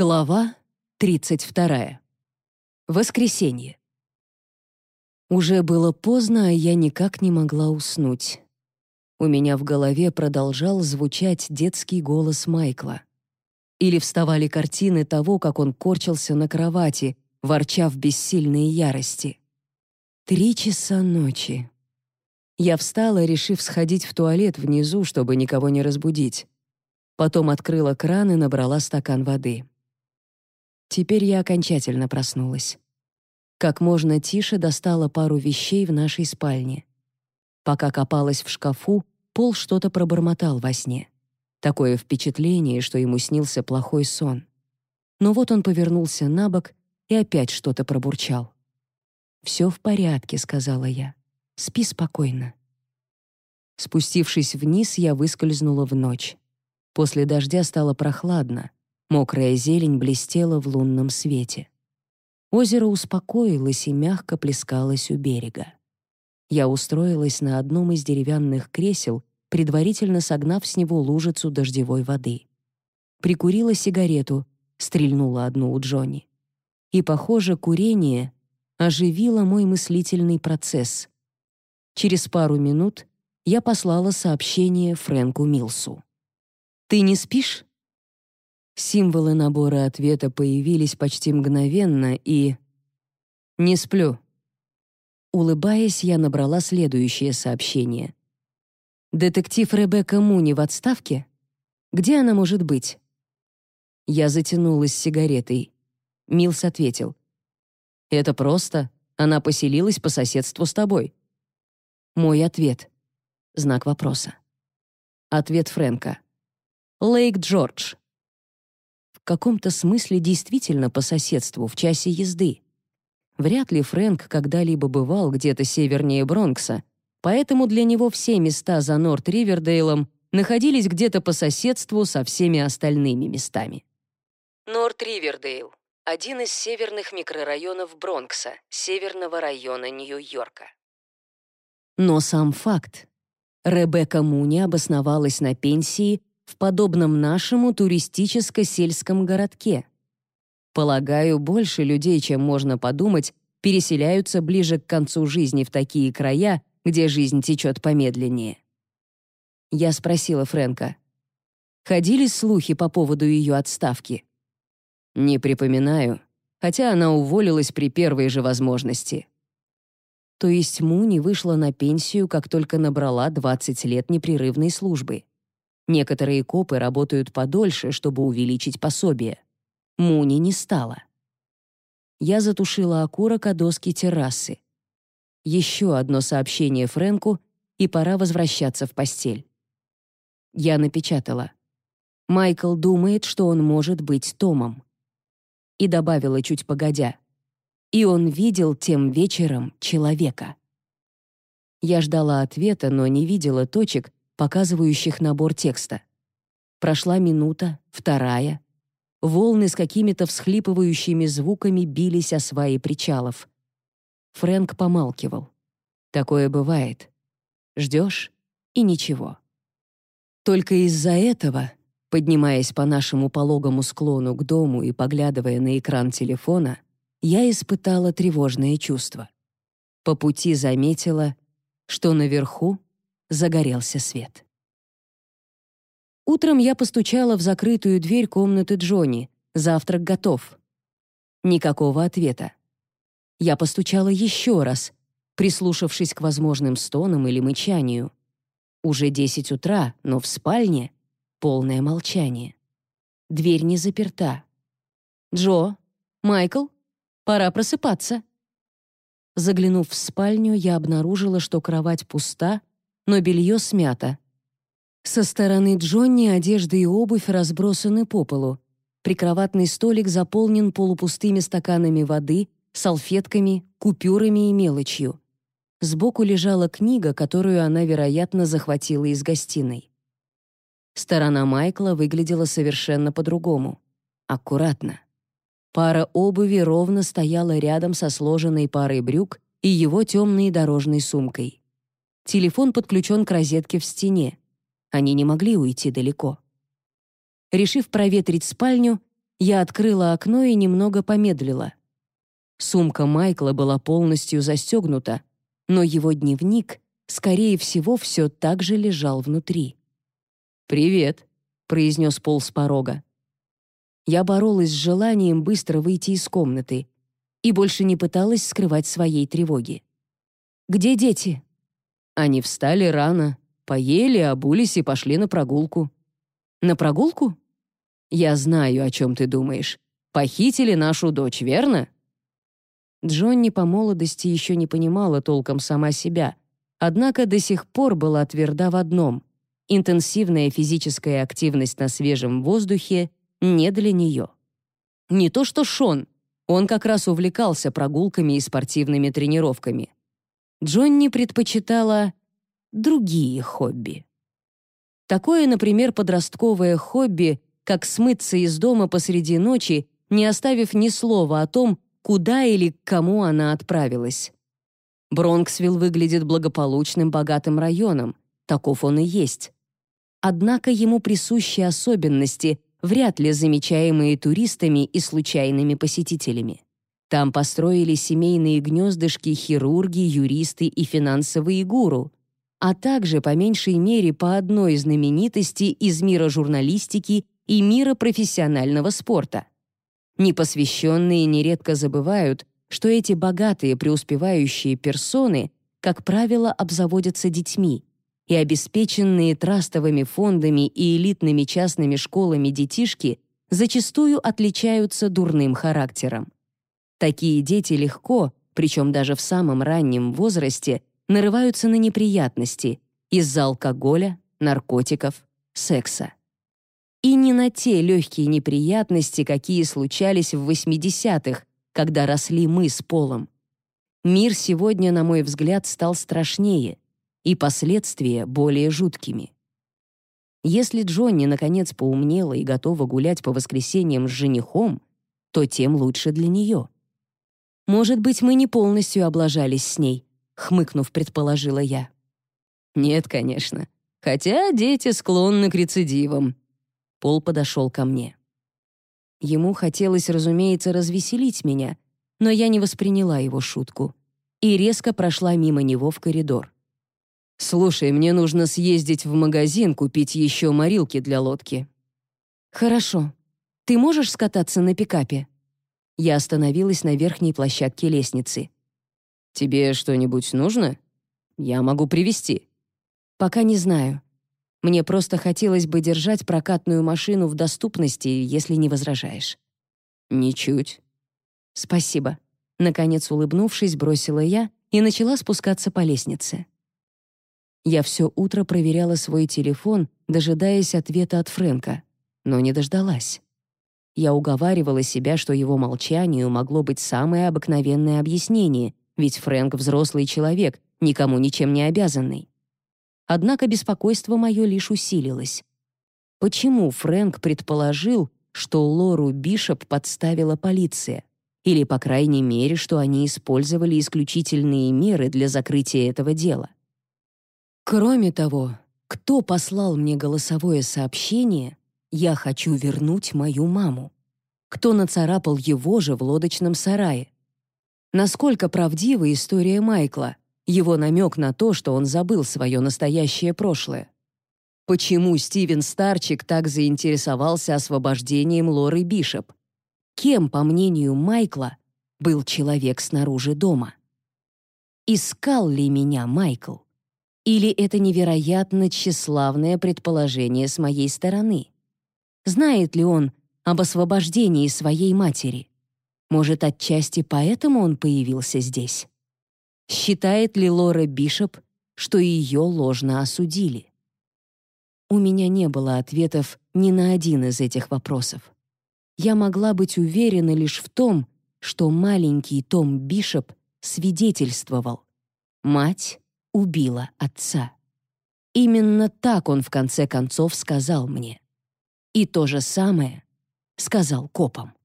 Глава 32. Воскресенье. Уже было поздно, а я никак не могла уснуть. У меня в голове продолжал звучать детский голос Майкла. Или вставали картины того, как он корчился на кровати, ворча в бессильной ярости. Три часа ночи. Я встала, решив сходить в туалет внизу, чтобы никого не разбудить. Потом открыла кран и набрала стакан воды. Теперь я окончательно проснулась. Как можно тише достала пару вещей в нашей спальне. Пока копалась в шкафу, Пол что-то пробормотал во сне. Такое впечатление, что ему снился плохой сон. Но вот он повернулся на бок и опять что-то пробурчал. «Все в порядке», — сказала я. «Спи спокойно». Спустившись вниз, я выскользнула в ночь. После дождя стало прохладно, Мокрая зелень блестела в лунном свете. Озеро успокоилось и мягко плескалось у берега. Я устроилась на одном из деревянных кресел, предварительно согнав с него лужицу дождевой воды. Прикурила сигарету, стрельнула одну у Джонни. И, похоже, курение оживило мой мыслительный процесс. Через пару минут я послала сообщение Фрэнку Милсу. «Ты не спишь?» Символы набора ответа появились почти мгновенно и... «Не сплю». Улыбаясь, я набрала следующее сообщение. «Детектив Ребекка Муни в отставке? Где она может быть?» Я затянулась сигаретой. Милс ответил. «Это просто. Она поселилась по соседству с тобой». Мой ответ. Знак вопроса. Ответ Фрэнка. «Лейк Джордж, каком-то смысле действительно по соседству, в часе езды. Вряд ли Фрэнк когда-либо бывал где-то севернее Бронкса, поэтому для него все места за Норт-Ривердейлом находились где-то по соседству со всеми остальными местами. Норт-Ривердейл — один из северных микрорайонов Бронкса, северного района Нью-Йорка. Но сам факт. Ребекка Муни обосновалась на пенсии в подобном нашему туристическо-сельском городке. Полагаю, больше людей, чем можно подумать, переселяются ближе к концу жизни в такие края, где жизнь течет помедленнее. Я спросила Фрэнка. Ходили слухи по поводу ее отставки? Не припоминаю, хотя она уволилась при первой же возможности. То есть Муни вышла на пенсию, как только набрала 20 лет непрерывной службы. Некоторые копы работают подольше, чтобы увеличить пособие. Муни не стало. Я затушила окурок о доски террасы. Еще одно сообщение Фрэнку, и пора возвращаться в постель. Я напечатала. Майкл думает, что он может быть Томом. И добавила чуть погодя. И он видел тем вечером человека. Я ждала ответа, но не видела точек, показывающих набор текста. Прошла минута, вторая. Волны с какими-то всхлипывающими звуками бились о сваи причалов. Фрэнк помалкивал. Такое бывает. Ждешь — и ничего. Только из-за этого, поднимаясь по нашему пологому склону к дому и поглядывая на экран телефона, я испытала тревожное чувство. По пути заметила, что наверху загорелся свет. Утром я постучала в закрытую дверь комнаты Джонни. Завтрак готов. Никакого ответа. Я постучала еще раз, прислушавшись к возможным стонам или мычанию. Уже десять утра, но в спальне полное молчание. Дверь не заперта. «Джо? Майкл? Пора просыпаться». Заглянув в спальню, я обнаружила, что кровать пуста, но белье смято. Со стороны Джонни одежда и обувь разбросаны по полу. Прикроватный столик заполнен полупустыми стаканами воды, салфетками, купюрами и мелочью. Сбоку лежала книга, которую она, вероятно, захватила из гостиной. Сторона Майкла выглядела совершенно по-другому. Аккуратно. Пара обуви ровно стояла рядом со сложенной парой брюк и его темной дорожной сумкой. Телефон подключен к розетке в стене. Они не могли уйти далеко. Решив проветрить спальню, Я открыла окно и немного помедлила. Сумка Майкла была полностью застегнута, но его дневник, скорее всего, все так же лежал внутри. «Привет», — произнес Пол с порога. Я боролась с желанием быстро выйти из комнаты и больше не пыталась скрывать своей тревоги. «Где дети?» Они встали рано, поели, обулись и пошли на прогулку. «На прогулку?» «Я знаю, о чем ты думаешь. Похитили нашу дочь, верно?» Джонни по молодости еще не понимала толком сама себя, однако до сих пор была тверда в одном — интенсивная физическая активность на свежем воздухе не для нее. Не то что Шон, он как раз увлекался прогулками и спортивными тренировками. Джонни предпочитала другие хобби. Такое, например, подростковое хобби, как смыться из дома посреди ночи, не оставив ни слова о том, куда или к кому она отправилась. Бронксвилл выглядит благополучным, богатым районом, таков он и есть. Однако ему присущи особенности, вряд ли замечаемые туристами и случайными посетителями. Там построили семейные гнездышки хирурги, юристы и финансовые гуру, а также по меньшей мере по одной знаменитости из мира журналистики и мира профессионального спорта. Непосвященные нередко забывают, что эти богатые преуспевающие персоны, как правило, обзаводятся детьми, и обеспеченные трастовыми фондами и элитными частными школами детишки зачастую отличаются дурным характером. Такие дети легко, причем даже в самом раннем возрасте, нарываются на неприятности из-за алкоголя, наркотиков, секса. И не на те легкие неприятности, какие случались в 80-х, когда росли мы с Полом. Мир сегодня, на мой взгляд, стал страшнее, и последствия более жуткими. Если Джонни наконец поумнела и готова гулять по воскресеньям с женихом, то тем лучше для нее. Может быть, мы не полностью облажались с ней, хмыкнув, предположила я. Нет, конечно. Хотя дети склонны к рецидивам. Пол подошел ко мне. Ему хотелось, разумеется, развеселить меня, но я не восприняла его шутку и резко прошла мимо него в коридор. «Слушай, мне нужно съездить в магазин, купить еще морилки для лодки». «Хорошо. Ты можешь скататься на пикапе?» Я остановилась на верхней площадке лестницы. «Тебе что-нибудь нужно? Я могу привезти». «Пока не знаю. Мне просто хотелось бы держать прокатную машину в доступности, если не возражаешь». «Ничуть». «Спасибо». Наконец, улыбнувшись, бросила я и начала спускаться по лестнице. Я все утро проверяла свой телефон, дожидаясь ответа от Фрэнка, но не дождалась. Я уговаривала себя, что его молчанию могло быть самое обыкновенное объяснение, ведь Фрэнк — взрослый человек, никому ничем не обязанный. Однако беспокойство мое лишь усилилось. Почему Фрэнк предположил, что Лору Бишоп подставила полиция? Или, по крайней мере, что они использовали исключительные меры для закрытия этого дела? Кроме того, кто послал мне голосовое сообщение «Я хочу вернуть мою маму»? Кто нацарапал его же в лодочном сарае? Насколько правдива история Майкла, его намек на то, что он забыл свое настоящее прошлое? Почему Стивен Старчик так заинтересовался освобождением Лоры Бишоп? Кем, по мнению Майкла, был человек снаружи дома? Искал ли меня Майкл? Или это невероятно тщеславное предположение с моей стороны? Знает ли он об освобождении своей матери? Может, отчасти поэтому он появился здесь? Считает ли Лора Бишоп, что ее ложно осудили? У меня не было ответов ни на один из этих вопросов. Я могла быть уверена лишь в том, что маленький Том Бишоп свидетельствовал. Мать убила отца. Именно так он в конце концов сказал мне. И то же самое сказал копам.